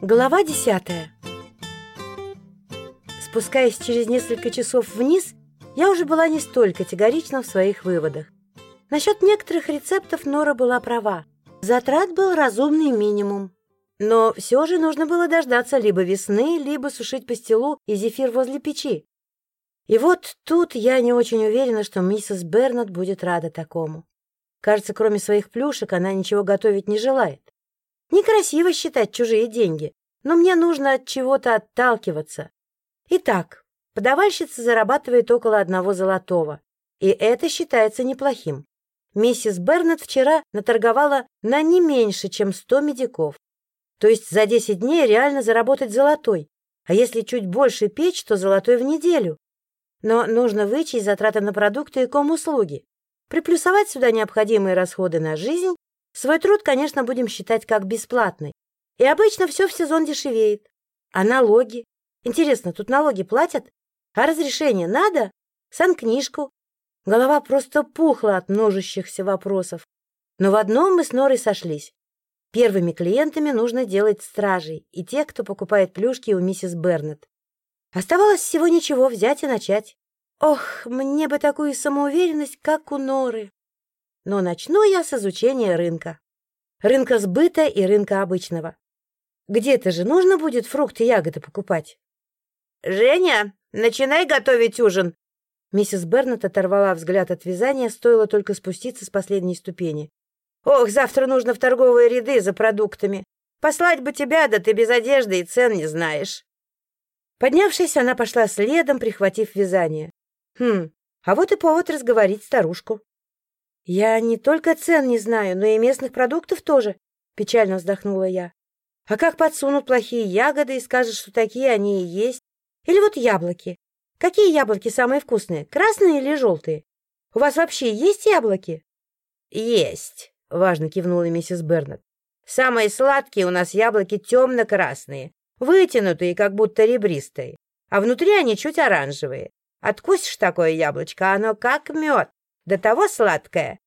Глава десятая. Спускаясь через несколько часов вниз, я уже была не столь категорична в своих выводах. Насчет некоторых рецептов Нора была права. Затрат был разумный минимум. Но все же нужно было дождаться либо весны, либо сушить пастилу и зефир возле печи. И вот тут я не очень уверена, что миссис Бернет будет рада такому. Кажется, кроме своих плюшек, она ничего готовить не желает. Некрасиво считать чужие деньги, но мне нужно от чего-то отталкиваться. Итак, подавальщица зарабатывает около одного золотого, и это считается неплохим. Миссис Бернет вчера наторговала на не меньше, чем сто медиков. То есть за десять дней реально заработать золотой, а если чуть больше печь, то золотой в неделю. Но нужно вычесть затраты на продукты и ком-услуги, приплюсовать сюда необходимые расходы на жизнь Свой труд, конечно, будем считать как бесплатный. И обычно все в сезон дешевеет. А налоги? Интересно, тут налоги платят? А разрешение надо? Санкнижку? Голова просто пухла от множащихся вопросов. Но в одном мы с Норой сошлись. Первыми клиентами нужно делать стражей и тех, кто покупает плюшки у миссис Бернет. Оставалось всего ничего взять и начать. Ох, мне бы такую самоуверенность, как у Норы. Но начну я с изучения рынка. Рынка сбыта и рынка обычного. Где-то же нужно будет фрукты и ягоды покупать. «Женя, начинай готовить ужин!» Миссис Бернет оторвала взгляд от вязания, стоило только спуститься с последней ступени. «Ох, завтра нужно в торговые ряды за продуктами. Послать бы тебя, да ты без одежды и цен не знаешь». Поднявшись, она пошла следом, прихватив вязание. Хм, а вот и повод разговорить старушку. «Я не только цен не знаю, но и местных продуктов тоже», — печально вздохнула я. «А как подсунут плохие ягоды и скажут, что такие они и есть? Или вот яблоки. Какие яблоки самые вкусные, красные или желтые? У вас вообще есть яблоки?» «Есть», — важно кивнула миссис Бернет. «Самые сладкие у нас яблоки темно-красные, вытянутые, как будто ребристые, а внутри они чуть оранжевые. Откусишь такое яблочко, оно как мед, до того сладкое.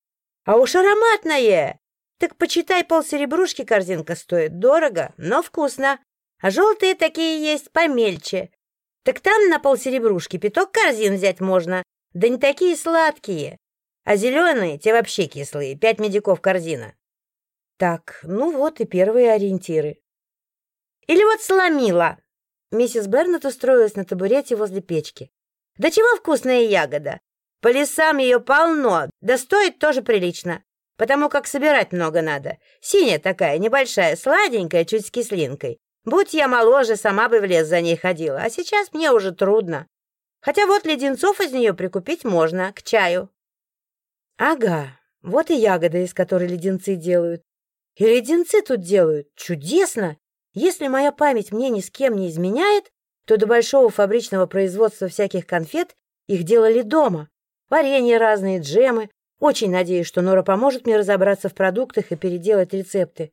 А уж ароматное! Так почитай, полсеребрушки корзинка стоит. Дорого, но вкусно. А желтые такие есть помельче. Так там на полсеребрушки пяток корзин взять можно. Да не такие сладкие. А зеленые, те вообще кислые. Пять медиков корзина. Так, ну вот и первые ориентиры. Или вот сломила. Миссис Бернет устроилась на табурете возле печки. Да чего вкусная ягода? По лесам ее полно, да стоит тоже прилично, потому как собирать много надо. Синяя такая, небольшая, сладенькая, чуть с кислинкой. Будь я моложе, сама бы в лес за ней ходила, а сейчас мне уже трудно. Хотя вот леденцов из нее прикупить можно, к чаю. Ага, вот и ягода, из которой леденцы делают. И леденцы тут делают. Чудесно! Если моя память мне ни с кем не изменяет, то до большого фабричного производства всяких конфет их делали дома. Варенье разные, джемы. Очень надеюсь, что Нора поможет мне разобраться в продуктах и переделать рецепты.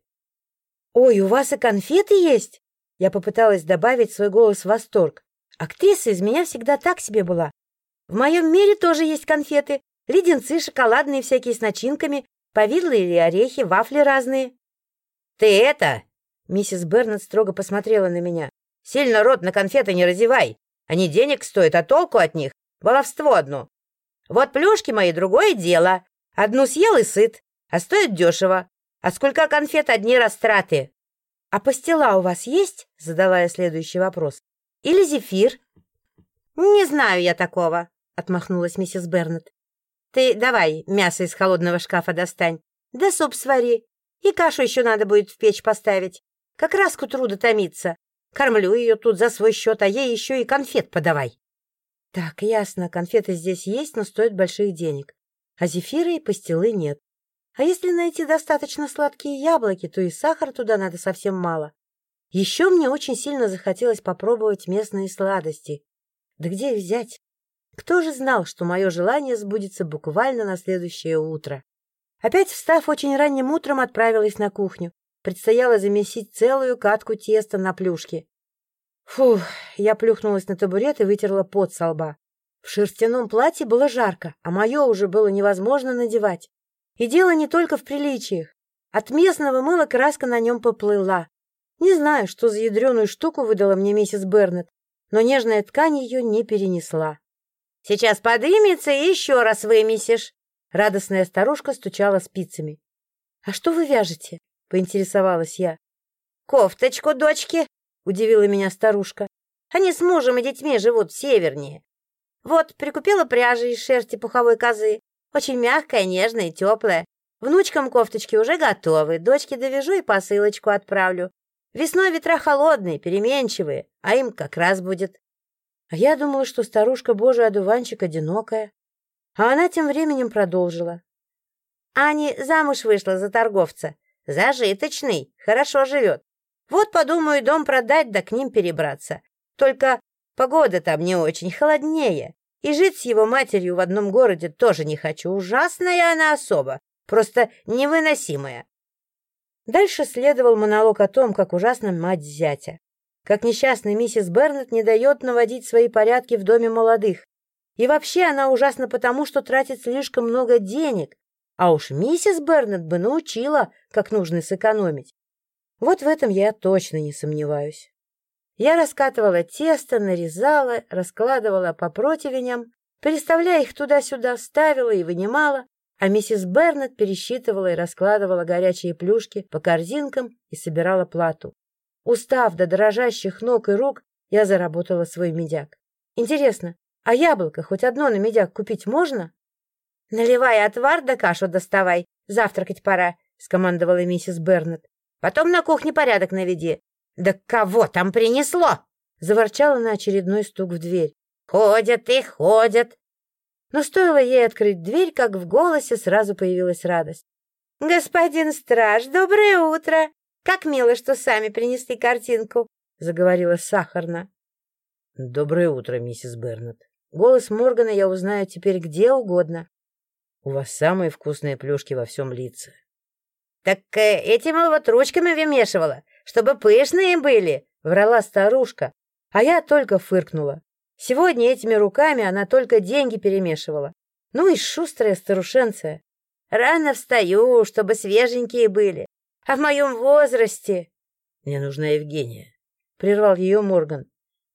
«Ой, у вас и конфеты есть?» Я попыталась добавить свой голос в восторг. Актриса из меня всегда так себе была. В моем мире тоже есть конфеты. Леденцы, шоколадные всякие с начинками, повидлы или орехи, вафли разные. «Ты это...» Миссис Бернет строго посмотрела на меня. «Сильно рот на конфеты не разевай. Они денег стоят, а толку от них? Баловство одно. Вот плюшки мои другое дело. Одну съел и сыт, а стоит дешево. А сколько конфет одни растраты? — А пастила у вас есть? — задала я следующий вопрос. — Или зефир? — Не знаю я такого, — отмахнулась миссис Бернет. — Ты давай мясо из холодного шкафа достань, да суп свари, и кашу еще надо будет в печь поставить. Как раз к утру дотомиться. Кормлю ее тут за свой счет, а ей еще и конфет подавай. Так, ясно, конфеты здесь есть, но стоят больших денег. А зефира и пастилы нет. А если найти достаточно сладкие яблоки, то и сахара туда надо совсем мало. Еще мне очень сильно захотелось попробовать местные сладости. Да где их взять? Кто же знал, что мое желание сбудется буквально на следующее утро? Опять встав очень ранним утром, отправилась на кухню. Предстояло замесить целую катку теста на плюшки. Фух, я плюхнулась на табурет и вытерла пот со лба. В шерстяном платье было жарко, а мое уже было невозможно надевать. И дело не только в приличиях. От местного мыла краска на нем поплыла. Не знаю, что за ядреную штуку выдала мне миссис Бернет, но нежная ткань ее не перенесла. — Сейчас подымется и еще раз вымесишь. Радостная старушка стучала спицами. — А что вы вяжете? — поинтересовалась я. — Кофточку дочки, — удивила меня старушка. — Они с мужем и детьми живут севернее. Вот, прикупила пряжи из шерсти пуховой козы. Очень мягкая, нежная и теплая. Внучкам кофточки уже готовы. Дочке довяжу и посылочку отправлю. Весной ветра холодные, переменчивые, а им как раз будет. А я думала, что старушка божий одуванчик одинокая. А она тем временем продолжила. Ани замуж вышла за торговца. Зажиточный, хорошо живет. Вот, подумаю, дом продать, да к ним перебраться. Только погода там не очень, холоднее. И жить с его матерью в одном городе тоже не хочу. Ужасная она особа, просто невыносимая. Дальше следовал монолог о том, как ужасна мать зятя. Как несчастная миссис Бернет не дает наводить свои порядки в доме молодых. И вообще она ужасна потому, что тратит слишком много денег. А уж миссис Бернет бы научила, как нужно сэкономить. Вот в этом я точно не сомневаюсь. Я раскатывала тесто, нарезала, раскладывала по противням, переставляя их туда-сюда, ставила и вынимала, а миссис Бернет пересчитывала и раскладывала горячие плюшки по корзинкам и собирала плату. Устав до дрожащих ног и рук, я заработала свой медяк. Интересно, а яблоко хоть одно на медяк купить можно? — Наливай отвар да кашу доставай, завтракать пора, — скомандовала миссис Бернет. — Потом на кухне порядок наведи. «Да кого там принесло?» — заворчала на очередной стук в дверь. «Ходят и ходят!» Но стоило ей открыть дверь, как в голосе сразу появилась радость. «Господин страж, доброе утро! Как мило, что сами принесли картинку!» — заговорила сахарно. «Доброе утро, миссис Бернет. Голос Моргана я узнаю теперь где угодно. У вас самые вкусные плюшки во всем лице». «Так э, этим вот ручками вымешивала чтобы пышные были, — врала старушка, а я только фыркнула. Сегодня этими руками она только деньги перемешивала. Ну и шустрая старушенция. Рано встаю, чтобы свеженькие были. А в моем возрасте... — Мне нужна Евгения, — прервал ее Морган.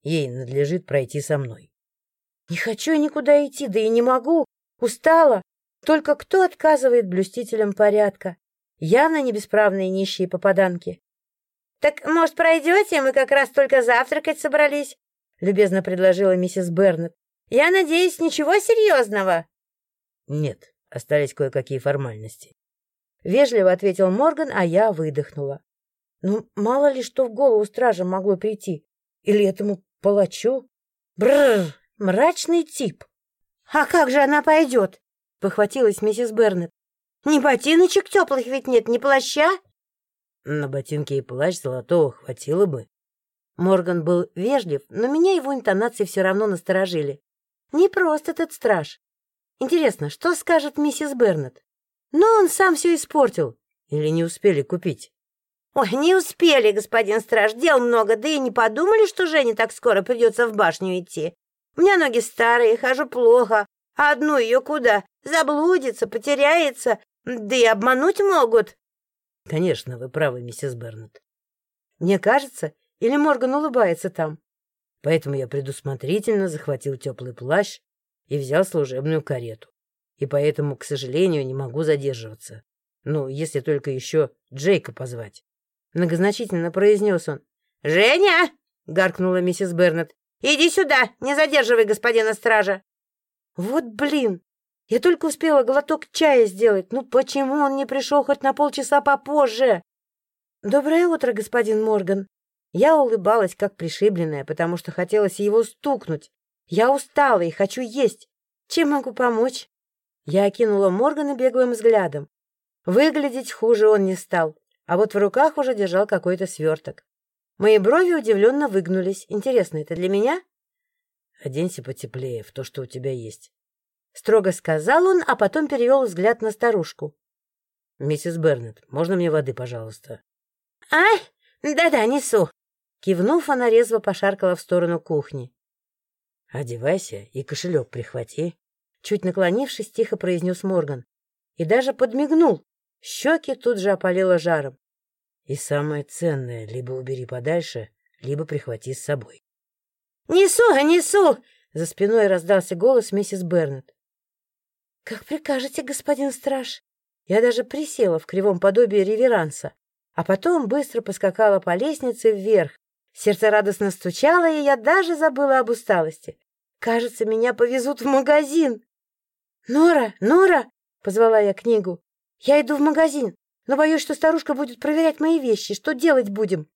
Ей надлежит пройти со мной. — Не хочу никуда идти, да и не могу. Устала. Только кто отказывает блюстителям порядка? Явно не бесправные нищие попаданки. «Так, может, пройдете? Мы как раз только завтракать собрались», — любезно предложила миссис Бернет. «Я надеюсь, ничего серьезного?» «Нет, остались кое-какие формальности». Вежливо ответил Морган, а я выдохнула. Ну, мало ли что в голову стража могло прийти. Или этому палачу? Бррр, мрачный тип. «А как же она пойдет?» — похватилась миссис Бернет. «Ни ботиночек теплых ведь нет, ни плаща?» На ботинки и плащ золотого хватило бы. Морган был вежлив, но меня его интонации все равно насторожили. Не просто этот страж. Интересно, что скажет миссис Бернет? Но он сам все испортил. Или не успели купить? Ой, не успели, господин страж, дел много, да и не подумали, что Жене так скоро придется в башню идти. У меня ноги старые, хожу плохо, а одну ее куда? Заблудится, потеряется, да и обмануть могут. Конечно, вы правы, миссис Бернет. Мне кажется, или Морган улыбается там. Поэтому я предусмотрительно захватил теплый плащ и взял служебную карету. И поэтому, к сожалению, не могу задерживаться. Ну, если только еще Джейка позвать. Многозначительно произнес он. «Женя!» — гаркнула миссис Бернет. «Иди сюда! Не задерживай господина стража!» «Вот блин! Я только успела глоток чая сделать. Ну почему он не пришел хоть на полчаса попозже? Доброе утро, господин Морган. Я улыбалась, как пришибленная, потому что хотелось его стукнуть. Я устала и хочу есть. Чем могу помочь? Я окинула Моргана беглым взглядом. Выглядеть хуже он не стал, а вот в руках уже держал какой-то сверток. Мои брови удивленно выгнулись. Интересно, это для меня? Оденься потеплее в то, что у тебя есть. — строго сказал он, а потом перевел взгляд на старушку. — Миссис Бернет, можно мне воды, пожалуйста? — А, да-да, несу. Кивнув, она резво пошаркала в сторону кухни. — Одевайся и кошелек прихвати. Чуть наклонившись, тихо произнес Морган. И даже подмигнул. Щеки тут же опалило жаром. И самое ценное либо убери подальше, либо прихвати с собой. — Несу, несу! — за спиной раздался голос миссис Бернет. — Как прикажете, господин страж. Я даже присела в кривом подобии реверанса, а потом быстро поскакала по лестнице вверх. Сердце радостно стучало, и я даже забыла об усталости. Кажется, меня повезут в магазин. — Нора, Нора! — позвала я книгу. — Я иду в магазин, но боюсь, что старушка будет проверять мои вещи. Что делать будем?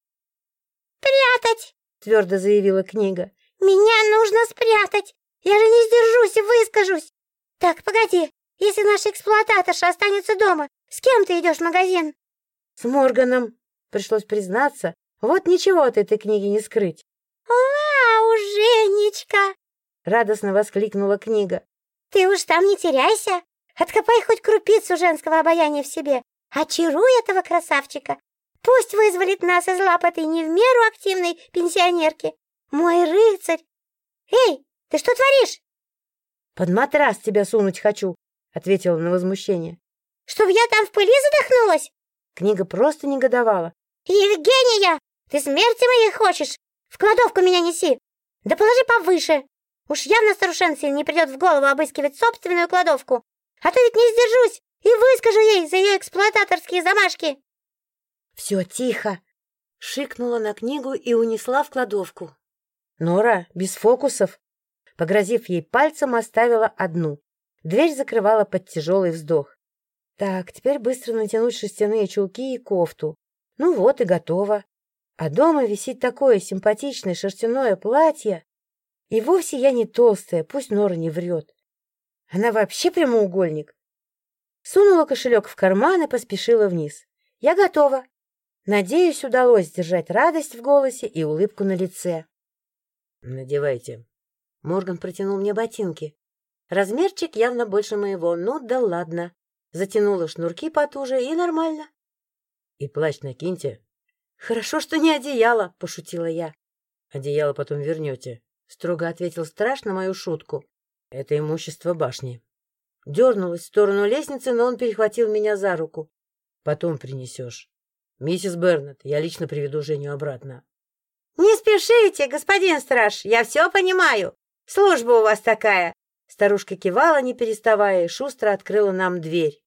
— Прятать! — твердо заявила книга. — Меня нужно спрятать! Я же не сдержусь и выскажусь! Так, погоди, если наш эксплуататорша останется дома, с кем ты идешь в магазин? — С Морганом, пришлось признаться. Вот ничего от этой книги не скрыть. — Вау, Женечка! — радостно воскликнула книга. — Ты уж там не теряйся. Откопай хоть крупицу женского обаяния в себе. Очаруй этого красавчика. Пусть вызволит нас из лап этой не в меру активной пенсионерки. Мой рыцарь! Эй, ты что творишь? Под матрас тебя сунуть хочу, ответила на возмущение. Чтоб я там в пыли задохнулась? Книга просто негодовала. Евгения, ты смерти моей хочешь? В кладовку меня неси. Да положи повыше. Уж явно старушенце не придет в голову обыскивать собственную кладовку. А то ведь не сдержусь и выскажу ей за ее эксплуататорские замашки. Все тихо, шикнула на книгу и унесла в кладовку. Нора, без фокусов, погрозив ей пальцем, оставила одну. Дверь закрывала под тяжелый вздох. Так, теперь быстро натянуть шерстяные чулки и кофту. Ну вот и готово. А дома висит такое симпатичное шерстяное платье. И вовсе я не толстая, пусть Нора не врет. Она вообще прямоугольник. Сунула кошелек в карман и поспешила вниз. Я готова. Надеюсь, удалось сдержать радость в голосе и улыбку на лице. «Надевайте». Морган протянул мне ботинки. Размерчик явно больше моего, ну да ладно. Затянула шнурки потуже и нормально. «И плащ накиньте». «Хорошо, что не одеяло», — пошутила я. «Одеяло потом вернете», — строго ответил страж на мою шутку. «Это имущество башни». Дернулась в сторону лестницы, но он перехватил меня за руку. «Потом принесешь. Миссис Бернет, я лично приведу Женю обратно». «Не спешите, господин страж, я все понимаю. Служба у вас такая». Старушка кивала, не переставая, и шустро открыла нам дверь.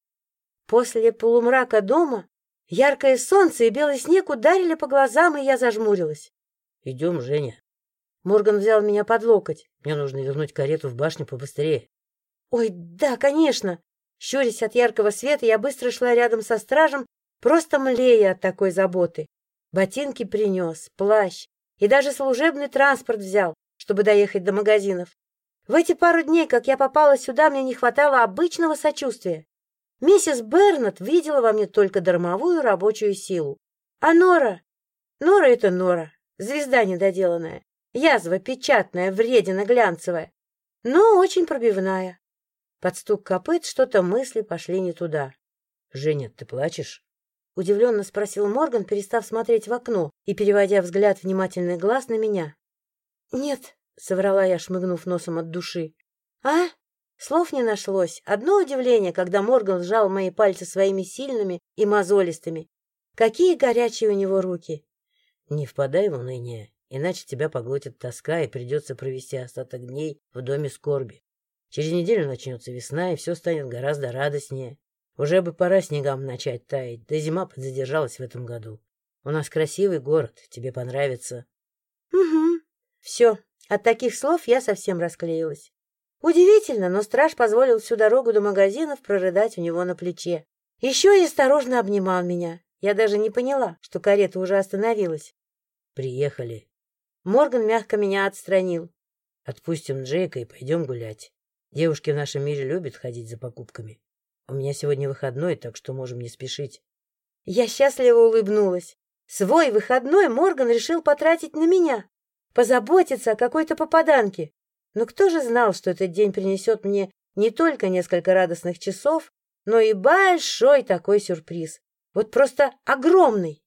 После полумрака дома яркое солнце и белый снег ударили по глазам, и я зажмурилась. — Идем, Женя. Морган взял меня под локоть. Мне нужно вернуть карету в башню побыстрее. Ой, да, конечно. Щурясь от яркого света, я быстро шла рядом со стражем, просто млея от такой заботы. Ботинки принес, плащ и даже служебный транспорт взял, чтобы доехать до магазинов. В эти пару дней, как я попала сюда, мне не хватало обычного сочувствия. Миссис Бернет видела во мне только дармовую рабочую силу. А Нора? Нора — это Нора, звезда недоделанная, язва печатная, вредина глянцевая, но очень пробивная. Под стук копыт что-то мысли пошли не туда. — Женя, ты плачешь? — удивленно спросил Морган, перестав смотреть в окно и переводя взгляд внимательный глаз на меня. — Нет, — соврала я, шмыгнув носом от души. — А? Слов не нашлось. Одно удивление, когда Морган сжал мои пальцы своими сильными и мозолистыми. Какие горячие у него руки! — Не впадай в уныние, иначе тебя поглотит тоска и придется провести остаток дней в доме скорби. Через неделю начнется весна, и все станет гораздо радостнее. Уже бы пора снегам начать таять, да зима подзадержалась в этом году. У нас красивый город, тебе понравится.. Все, от таких слов я совсем расклеилась. Удивительно, но страж позволил всю дорогу до магазинов прорыдать у него на плече. Еще и осторожно обнимал меня. Я даже не поняла, что карета уже остановилась. — Приехали. Морган мягко меня отстранил. — Отпустим Джейка и пойдем гулять. Девушки в нашем мире любят ходить за покупками. У меня сегодня выходной, так что можем не спешить. Я счастливо улыбнулась. Свой выходной Морган решил потратить на меня, позаботиться о какой-то попаданке. Но кто же знал, что этот день принесет мне не только несколько радостных часов, но и большой такой сюрприз. Вот просто огромный.